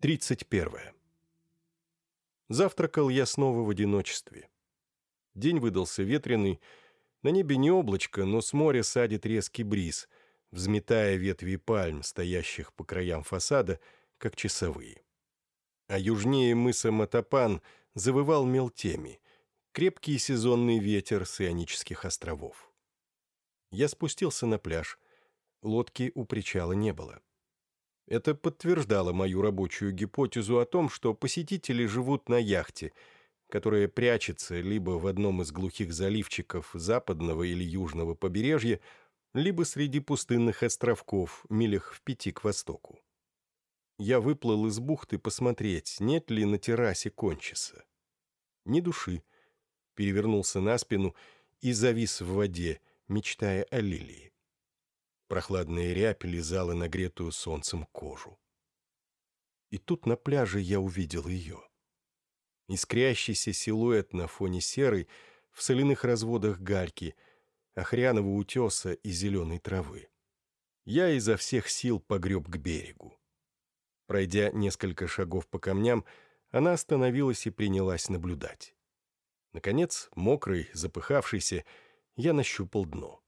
31. Завтракал я снова в одиночестве. День выдался ветреный, на небе не облачко, но с моря садит резкий бриз, взметая ветви пальм, стоящих по краям фасада, как часовые. А южнее мыса Матапан завывал мелтеми, крепкий сезонный ветер с Ионических островов. Я спустился на пляж. Лодки у причала не было. Это подтверждало мою рабочую гипотезу о том, что посетители живут на яхте, которая прячется либо в одном из глухих заливчиков западного или южного побережья, либо среди пустынных островков, милях в пяти к востоку. Я выплыл из бухты посмотреть, нет ли на террасе кончиса. Ни души. Перевернулся на спину и завис в воде, мечтая о лилии. Прохладная рябь лизала нагретую солнцем кожу. И тут на пляже я увидел ее. Искрящийся силуэт на фоне серой, в соляных разводах гальки, охряного утеса и зеленой травы. Я изо всех сил погреб к берегу. Пройдя несколько шагов по камням, она остановилась и принялась наблюдать. Наконец, мокрый, запыхавшийся, я нащупал дно.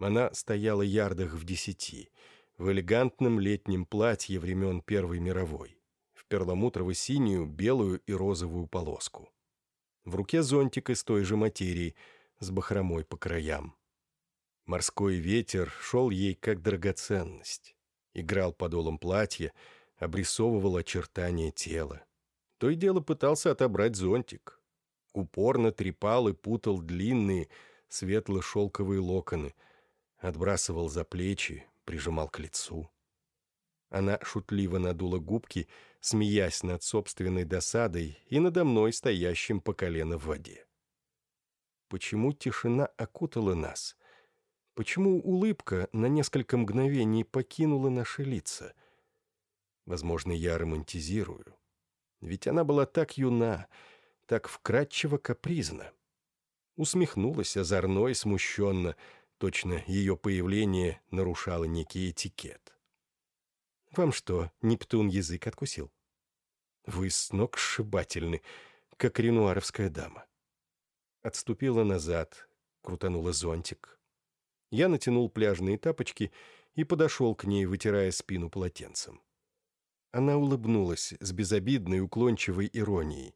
Она стояла ярдах в десяти, в элегантном летнем платье времен Первой мировой, в перламутрово-синюю, белую и розовую полоску. В руке зонтик из той же материи, с бахромой по краям. Морской ветер шел ей как драгоценность. Играл подолом платья, обрисовывал очертания тела. То и дело пытался отобрать зонтик. Упорно трепал и путал длинные, светло-шелковые локоны — отбрасывал за плечи, прижимал к лицу. Она шутливо надула губки, смеясь над собственной досадой и надо мной, стоящим по колено в воде. Почему тишина окутала нас? Почему улыбка на несколько мгновений покинула наши лица? Возможно, я романтизирую. Ведь она была так юна, так вкрадчиво капризна. Усмехнулась озорно и смущенно — Точно ее появление нарушало некий этикет. «Вам что, Нептун язык откусил?» «Вы с ног сшибательны, как ренуаровская дама». Отступила назад, крутанула зонтик. Я натянул пляжные тапочки и подошел к ней, вытирая спину полотенцем. Она улыбнулась с безобидной уклончивой иронией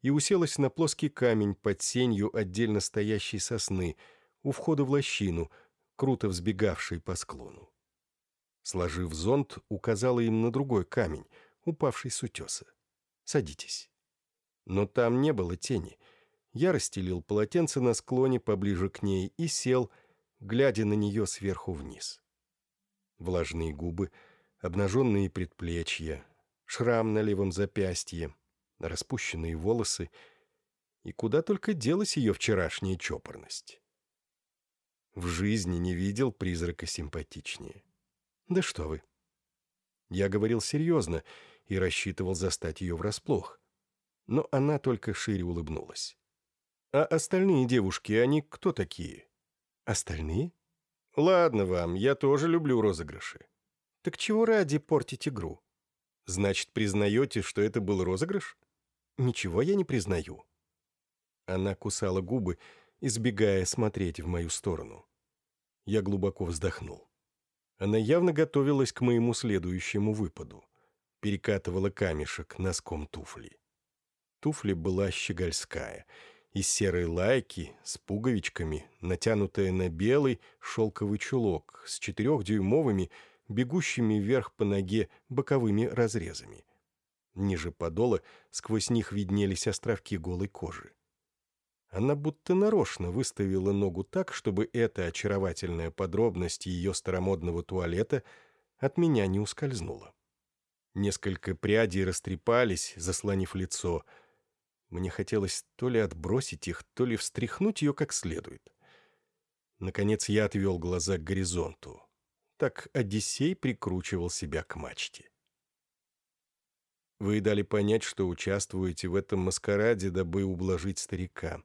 и уселась на плоский камень под сенью отдельно стоящей сосны — у входа в лощину, круто взбегавший по склону. Сложив зонт, указала им на другой камень, упавший с утеса. «Садитесь». Но там не было тени. Я расстелил полотенце на склоне поближе к ней и сел, глядя на нее сверху вниз. Влажные губы, обнаженные предплечья, шрам на левом запястье, распущенные волосы, и куда только делась ее вчерашняя чопорность. В жизни не видел призрака симпатичнее. Да что вы. Я говорил серьезно и рассчитывал застать ее врасплох. Но она только шире улыбнулась. А остальные девушки, они кто такие? Остальные? Ладно вам, я тоже люблю розыгрыши. Так чего ради портить игру? Значит, признаете, что это был розыгрыш? Ничего я не признаю. Она кусала губы, избегая смотреть в мою сторону. Я глубоко вздохнул. Она явно готовилась к моему следующему выпаду. Перекатывала камешек носком туфли. Туфли была щегольская, из серой лайки, с пуговичками, натянутая на белый шелковый чулок с четырехдюймовыми, бегущими вверх по ноге боковыми разрезами. Ниже подола сквозь них виднелись островки голой кожи. Она будто нарочно выставила ногу так, чтобы эта очаровательная подробность ее старомодного туалета от меня не ускользнула. Несколько прядей растрепались, заслонив лицо. Мне хотелось то ли отбросить их, то ли встряхнуть ее как следует. Наконец я отвел глаза к горизонту. Так Одиссей прикручивал себя к мачте. Вы дали понять, что участвуете в этом маскараде, дабы ублажить старика.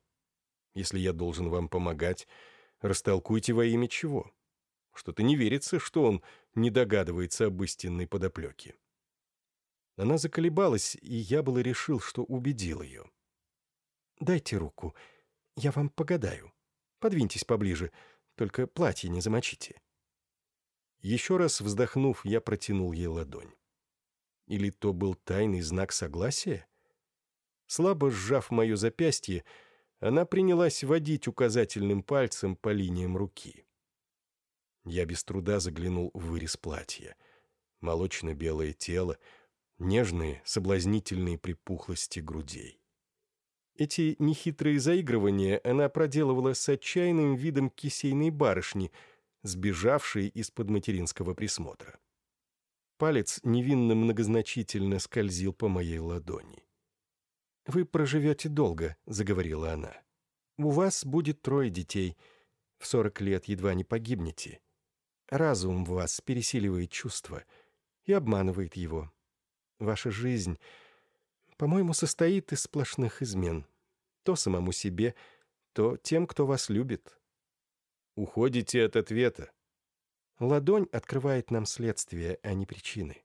Если я должен вам помогать, растолкуйте во имя чего. Что-то не верится, что он не догадывается об истинной подоплеке. Она заколебалась, и я было решил, что убедил ее. «Дайте руку, я вам погадаю. Подвиньтесь поближе, только платье не замочите». Еще раз вздохнув, я протянул ей ладонь. Или то был тайный знак согласия? Слабо сжав мое запястье, она принялась водить указательным пальцем по линиям руки. Я без труда заглянул в вырез платья. Молочно-белое тело, нежные, соблазнительные припухлости грудей. Эти нехитрые заигрывания она проделывала с отчаянным видом кисейной барышни, сбежавшей из-под материнского присмотра. Палец невинно многозначительно скользил по моей ладони. «Вы проживете долго», — заговорила она. «У вас будет трое детей. В сорок лет едва не погибнете. Разум в вас пересиливает чувства и обманывает его. Ваша жизнь, по-моему, состоит из сплошных измен. То самому себе, то тем, кто вас любит». «Уходите от ответа». Ладонь открывает нам следствие, а не причины.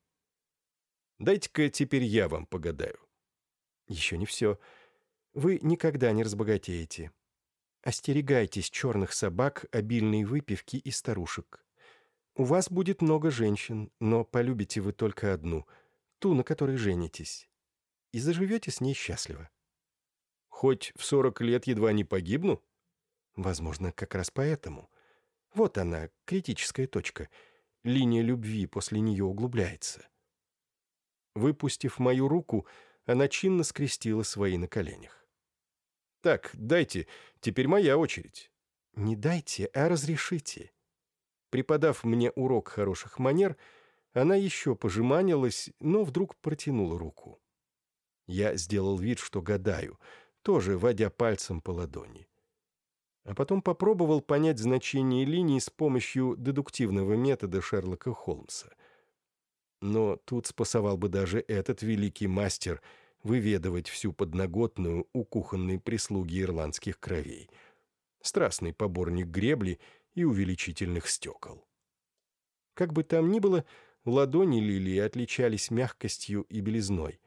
«Дайте-ка теперь я вам погадаю. Еще не все. Вы никогда не разбогатеете. Остерегайтесь черных собак, обильной выпивки и старушек. У вас будет много женщин, но полюбите вы только одну, ту, на которой женитесь. И заживете с ней счастливо. Хоть в сорок лет едва не погибну? Возможно, как раз поэтому. Вот она, критическая точка. Линия любви после нее углубляется. Выпустив мою руку, она чинно скрестила свои на коленях. «Так, дайте, теперь моя очередь». «Не дайте, а разрешите». Преподав мне урок хороших манер, она еще пожеманилась, но вдруг протянула руку. Я сделал вид, что гадаю, тоже водя пальцем по ладони. А потом попробовал понять значение линий с помощью дедуктивного метода Шерлока Холмса. Но тут спасовал бы даже этот великий мастер — выведывать всю подноготную у кухонной прислуги ирландских кровей. Страстный поборник гребли и увеличительных стекол. Как бы там ни было, ладони Лилии отличались мягкостью и белизной.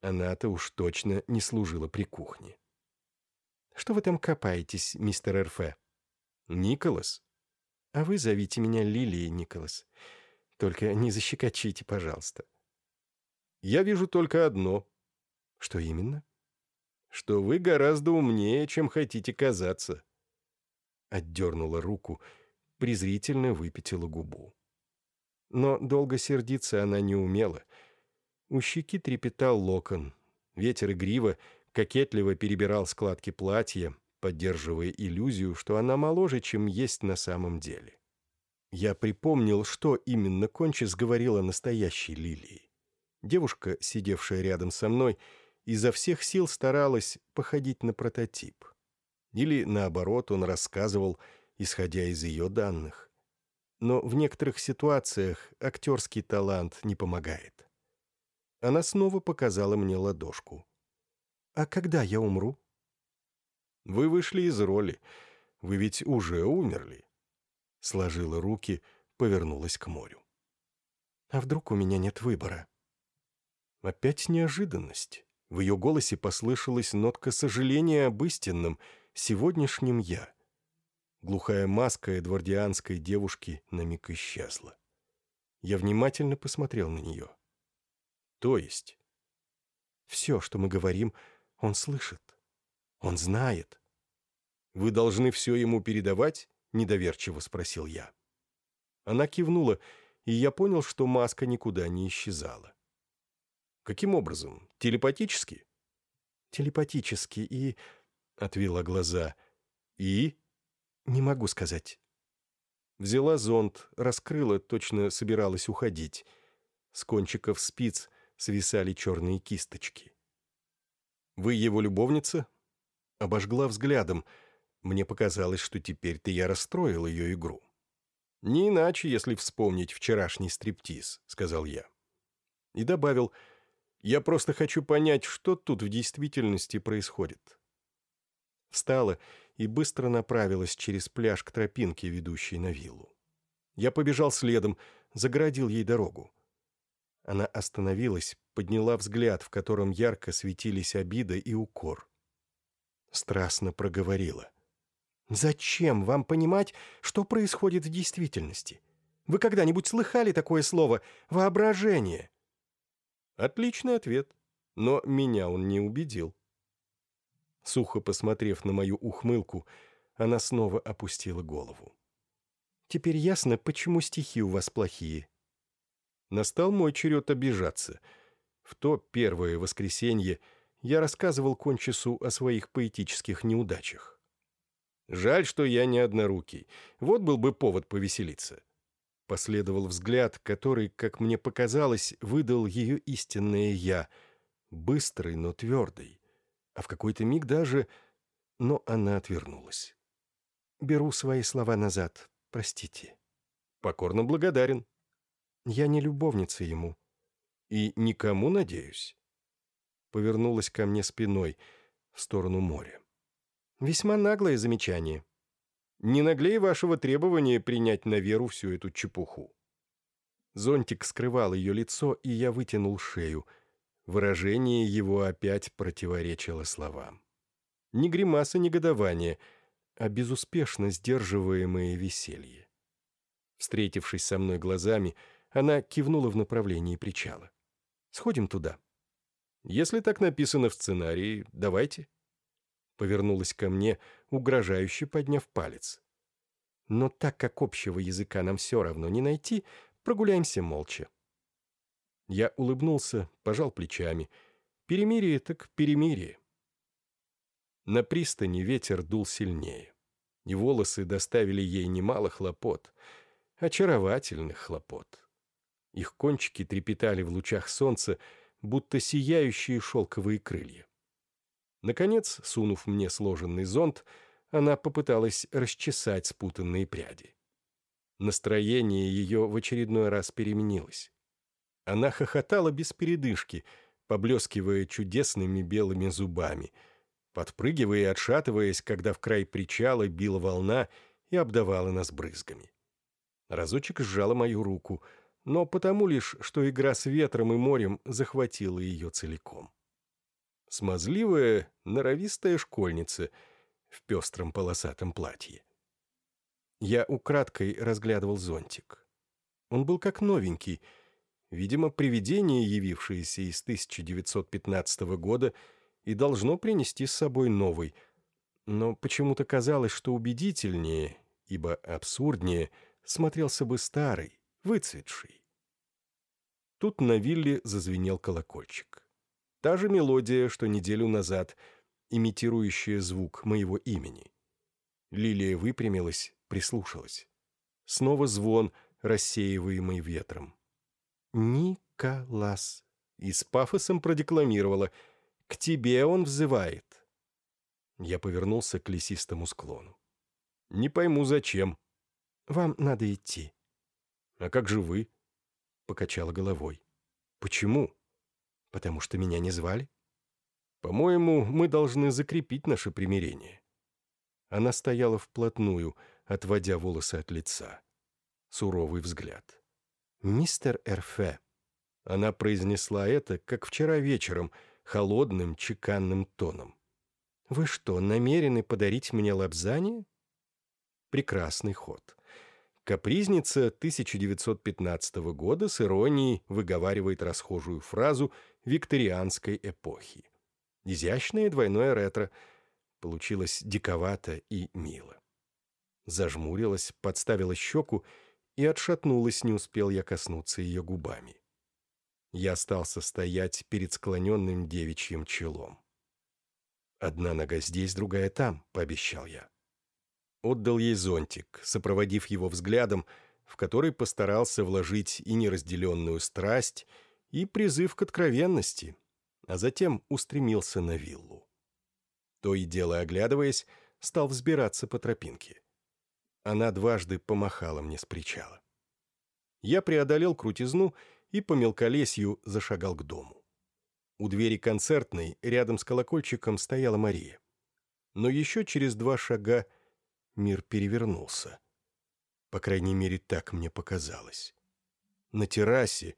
Она-то уж точно не служила при кухне. «Что вы там копаетесь, мистер РФ?» «Николас». «А вы зовите меня Лилией, Николас. Только не защекочите, пожалуйста». «Я вижу только одно», что именно? Что вы гораздо умнее, чем хотите казаться. Отдернула руку, презрительно выпятила губу. Но долго сердиться она не умела. У щеки трепетал локон. Ветер игриво, кокетливо перебирал складки платья, поддерживая иллюзию, что она моложе, чем есть на самом деле. Я припомнил, что именно Кончис говорила настоящей Лилии. Девушка, сидевшая рядом со мной, — изо всех сил старалась походить на прототип. Или, наоборот, он рассказывал, исходя из ее данных. Но в некоторых ситуациях актерский талант не помогает. Она снова показала мне ладошку. «А когда я умру?» «Вы вышли из роли. Вы ведь уже умерли». Сложила руки, повернулась к морю. «А вдруг у меня нет выбора?» Опять неожиданность. В ее голосе послышалась нотка сожаления об истинном, сегодняшнем «я». Глухая маска эдвардианской девушки на миг исчезла. Я внимательно посмотрел на нее. То есть? Все, что мы говорим, он слышит. Он знает. «Вы должны все ему передавать?» — недоверчиво спросил я. Она кивнула, и я понял, что маска никуда не исчезала. Каким образом? Телепатически? Телепатически и... Отвела глаза. И? Не могу сказать. Взяла зонт, раскрыла, точно собиралась уходить. С кончиков спиц свисали черные кисточки. «Вы его любовница?» Обожгла взглядом. Мне показалось, что теперь-то я расстроил ее игру. «Не иначе, если вспомнить вчерашний стриптиз», — сказал я. И добавил — я просто хочу понять, что тут в действительности происходит». Встала и быстро направилась через пляж к тропинке, ведущей на виллу. Я побежал следом, загородил ей дорогу. Она остановилась, подняла взгляд, в котором ярко светились обида и укор. Страстно проговорила. «Зачем вам понимать, что происходит в действительности? Вы когда-нибудь слыхали такое слово «воображение»?» Отличный ответ, но меня он не убедил. Сухо посмотрев на мою ухмылку, она снова опустила голову. «Теперь ясно, почему стихи у вас плохие». Настал мой черед обижаться. В то первое воскресенье я рассказывал Кончису о своих поэтических неудачах. Жаль, что я не однорукий. Вот был бы повод повеселиться. Последовал взгляд, который, как мне показалось, выдал ее истинное «я», быстрый, но твердый. А в какой-то миг даже... Но она отвернулась. «Беру свои слова назад. Простите». «Покорно благодарен». «Я не любовница ему». «И никому, надеюсь». Повернулась ко мне спиной, в сторону моря. «Весьма наглое замечание». «Не наглее вашего требования принять на веру всю эту чепуху». Зонтик скрывал ее лицо, и я вытянул шею. Выражение его опять противоречило словам. Ни гримаса негодования — а безуспешно сдерживаемое веселье. Встретившись со мной глазами, она кивнула в направлении причала. «Сходим туда». «Если так написано в сценарии, давайте». Повернулась ко мне, угрожающе подняв палец. «Но так как общего языка нам все равно не найти, прогуляемся молча». Я улыбнулся, пожал плечами. «Перемирие так перемирие». На пристани ветер дул сильнее, и волосы доставили ей немало хлопот, очаровательных хлопот. Их кончики трепетали в лучах солнца, будто сияющие шелковые крылья. Наконец, сунув мне сложенный зонт, она попыталась расчесать спутанные пряди. Настроение ее в очередной раз переменилось. Она хохотала без передышки, поблескивая чудесными белыми зубами — подпрыгивая и отшатываясь, когда в край причала била волна и обдавала нас брызгами. Разочек сжала мою руку, но потому лишь, что игра с ветром и морем захватила ее целиком. Смазливая, норовистая школьница в пестром полосатом платье. Я украдкой разглядывал зонтик. Он был как новенький, видимо, привидение, явившееся из 1915 года, и должно принести с собой новый. Но почему-то казалось, что убедительнее, ибо абсурднее, смотрелся бы старый, выцветший. Тут на вилле зазвенел колокольчик. Та же мелодия, что неделю назад, имитирующая звук моего имени. Лилия выпрямилась, прислушалась. Снова звон, рассеиваемый ветром. «Николас!» И с пафосом продекламировала — к тебе он взывает. Я повернулся к лесистому склону. Не пойму, зачем. Вам надо идти. А как же вы? Покачала головой. Почему? Потому что меня не звали? По-моему, мы должны закрепить наше примирение. Она стояла вплотную, отводя волосы от лица. Суровый взгляд. «Мистер Эрфе». Она произнесла это, как вчера вечером — холодным, чеканным тоном. «Вы что, намерены подарить мне лапзание?» Прекрасный ход. Капризница 1915 года с иронией выговаривает расхожую фразу викторианской эпохи. Изящное двойное ретро. Получилось диковато и мило. Зажмурилась, подставила щеку и отшатнулась, не успел я коснуться ее губами. Я остался стоять перед склоненным девичьим челом. «Одна нога здесь, другая там», — пообещал я. Отдал ей зонтик, сопроводив его взглядом, в который постарался вложить и неразделенную страсть, и призыв к откровенности, а затем устремился на виллу. То и дело оглядываясь, стал взбираться по тропинке. Она дважды помахала мне с причала. Я преодолел крутизну и по мелколесью зашагал к дому. У двери концертной, рядом с колокольчиком, стояла Мария. Но еще через два шага мир перевернулся. По крайней мере, так мне показалось. На террасе,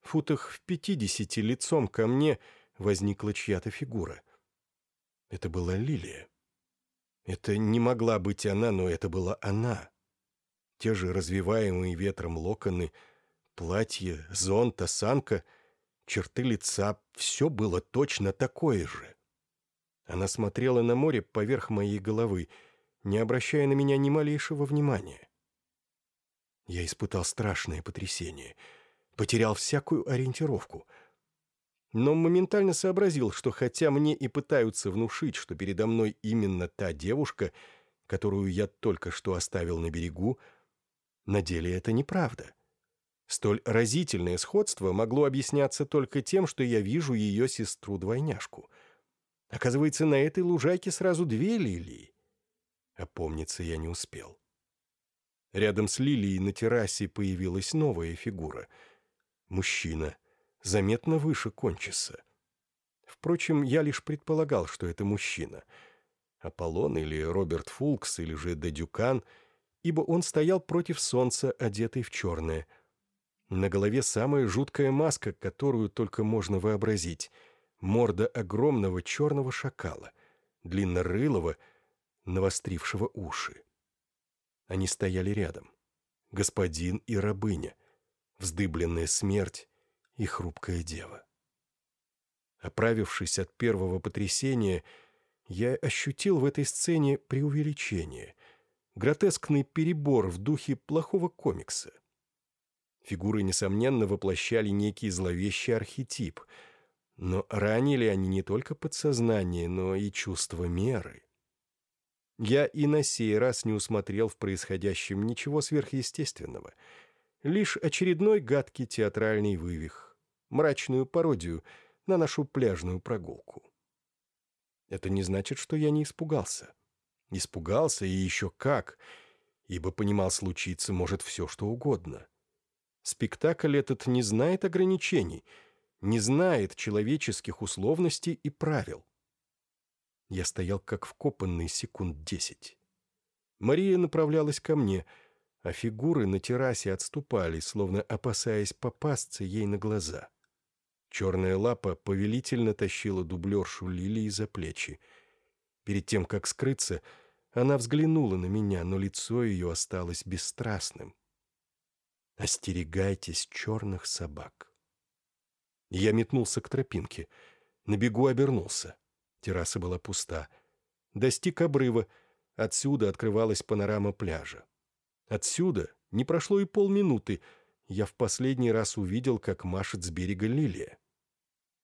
футах в пятидесяти лицом ко мне возникла чья-то фигура. Это была Лилия. Это не могла быть она, но это была она. Те же развиваемые ветром локоны, платье, зонт, осанка, черты лица — все было точно такое же. Она смотрела на море поверх моей головы, не обращая на меня ни малейшего внимания. Я испытал страшное потрясение, потерял всякую ориентировку. Но моментально сообразил, что хотя мне и пытаются внушить, что передо мной именно та девушка, которую я только что оставил на берегу, на деле это неправда. Столь разительное сходство могло объясняться только тем, что я вижу ее сестру-двойняшку. Оказывается, на этой лужайке сразу две лилии. Опомниться я не успел. Рядом с Лилией на террасе появилась новая фигура. Мужчина, заметно выше кончиса. Впрочем, я лишь предполагал, что это мужчина. Аполлон или Роберт Фулкс или же Дедюкан, ибо он стоял против солнца, одетый в черное. На голове самая жуткая маска, которую только можно вообразить. Морда огромного черного шакала, длиннорылого, навострившего уши. Они стояли рядом. Господин и рабыня, вздыбленная смерть и хрупкая дева. Оправившись от первого потрясения, я ощутил в этой сцене преувеличение, гротескный перебор в духе плохого комикса. Фигуры, несомненно, воплощали некий зловещий архетип, но ранили они не только подсознание, но и чувство меры. Я и на сей раз не усмотрел в происходящем ничего сверхъестественного. Лишь очередной гадкий театральный вывих, мрачную пародию на нашу пляжную прогулку. Это не значит, что я не испугался. Испугался и еще как, ибо понимал, случиться может все, что угодно. Спектакль этот не знает ограничений, не знает человеческих условностей и правил. Я стоял как вкопанный секунд десять. Мария направлялась ко мне, а фигуры на террасе отступали, словно опасаясь попасться ей на глаза. Черная лапа повелительно тащила дублершу Лилии за плечи. Перед тем, как скрыться, она взглянула на меня, но лицо ее осталось бесстрастным. «Остерегайтесь черных собак». Я метнулся к тропинке, на бегу обернулся. Терраса была пуста. Достиг обрыва. Отсюда открывалась панорама пляжа. Отсюда не прошло и полминуты. Я в последний раз увидел, как машет с берега лилия.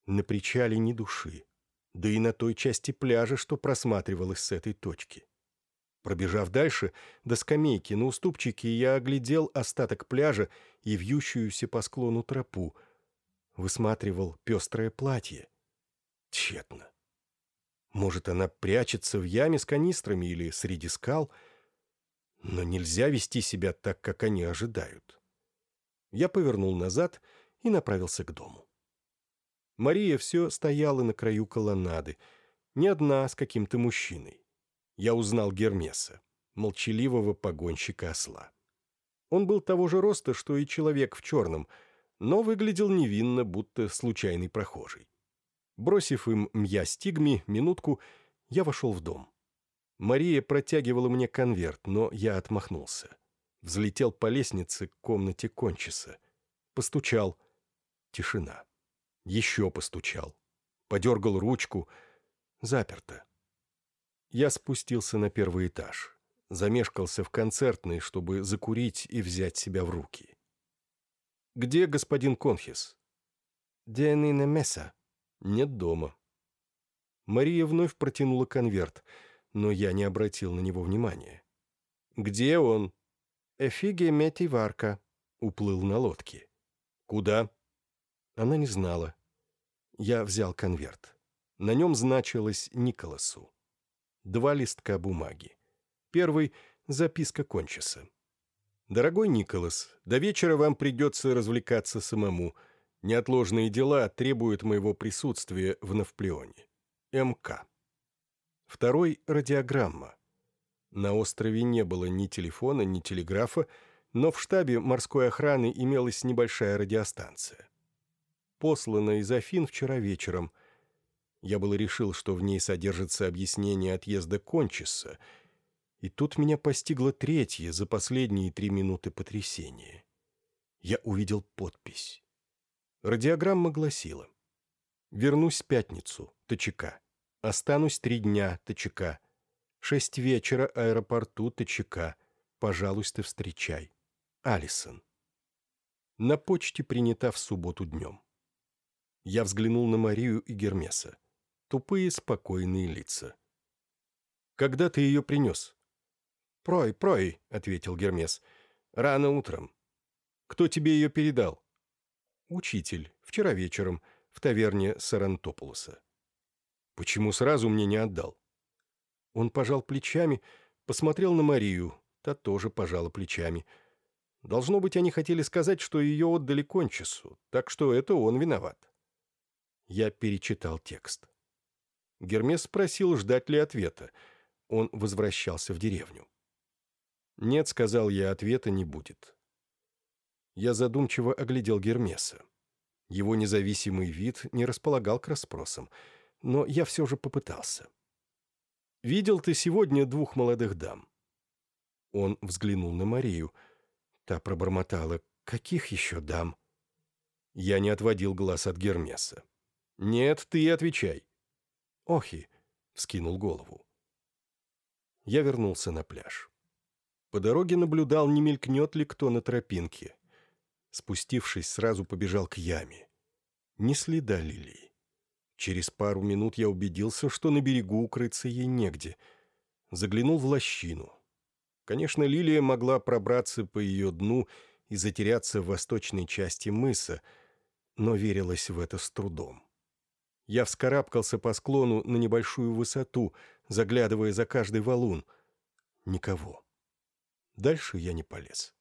На причале ни души. Да и на той части пляжа, что просматривалось с этой точки. Пробежав дальше, до скамейки на уступчике, я оглядел остаток пляжа и вьющуюся по склону тропу. Высматривал пестрое платье. Тщетно. Может, она прячется в яме с канистрами или среди скал? Но нельзя вести себя так, как они ожидают. Я повернул назад и направился к дому. Мария все стояла на краю колоннады, не одна, с каким-то мужчиной. Я узнал Гермеса, молчаливого погонщика осла. Он был того же роста, что и человек в черном, но выглядел невинно, будто случайный прохожий. Бросив им мья стигми, минутку, я вошел в дом. Мария протягивала мне конверт, но я отмахнулся. Взлетел по лестнице к комнате кончиса. Постучал. Тишина. Еще постучал. Подергал ручку. Заперто. Я спустился на первый этаж. Замешкался в концертной, чтобы закурить и взять себя в руки. «Где господин Конхис?» «Дианина Месса», нет дома. Мария вновь протянула конверт, но я не обратил на него внимания. «Где он?» «Эфиге Мети Варка», — уплыл на лодке. «Куда?» Она не знала. Я взял конверт. На нем значилось Николасу. Два листка бумаги. Первый — записка Кончиса. «Дорогой Николас, до вечера вам придется развлекаться самому. Неотложные дела требуют моего присутствия в Навплеоне. МК. Второй – радиограмма. На острове не было ни телефона, ни телеграфа, но в штабе морской охраны имелась небольшая радиостанция. послана из Афин вчера вечером. Я было решил, что в ней содержится объяснение отъезда Кончиса, и тут меня постигло третье за последние три минуты потрясение. Я увидел подпись. Радиограмма гласила «Вернусь в пятницу, ТЧК. Останусь три дня, ТЧК. Шесть вечера, аэропорту, ТЧК. Пожалуйста, встречай. Алисон». На почте принята в субботу днем. Я взглянул на Марию и Гермеса. Тупые, спокойные лица. «Когда ты ее принес?» «Прой, прой», — ответил Гермес. «Рано утром». «Кто тебе ее передал?» «Учитель. Вчера вечером. В таверне Сарантопулоса». «Почему сразу мне не отдал?» Он пожал плечами, посмотрел на Марию. Та тоже пожала плечами. Должно быть, они хотели сказать, что ее отдали Кончису, так что это он виноват. Я перечитал текст. Гермес спросил, ждать ли ответа. Он возвращался в деревню. «Нет», — сказал я, — «ответа не будет». Я задумчиво оглядел Гермеса. Его независимый вид не располагал к расспросам, но я все же попытался. «Видел ты сегодня двух молодых дам?» Он взглянул на Марию. Та пробормотала. «Каких еще дам?» Я не отводил глаз от Гермеса. «Нет, ты отвечай». «Охи», — вскинул голову. Я вернулся на пляж. По дороге наблюдал, не мелькнет ли кто на тропинке. Спустившись, сразу побежал к яме. Ни следа лилии. Через пару минут я убедился, что на берегу укрыться ей негде. Заглянул в лощину. Конечно, лилия могла пробраться по ее дну и затеряться в восточной части мыса, но верилось в это с трудом. Я вскарабкался по склону на небольшую высоту, заглядывая за каждый валун. Никого. Дальше я не полез.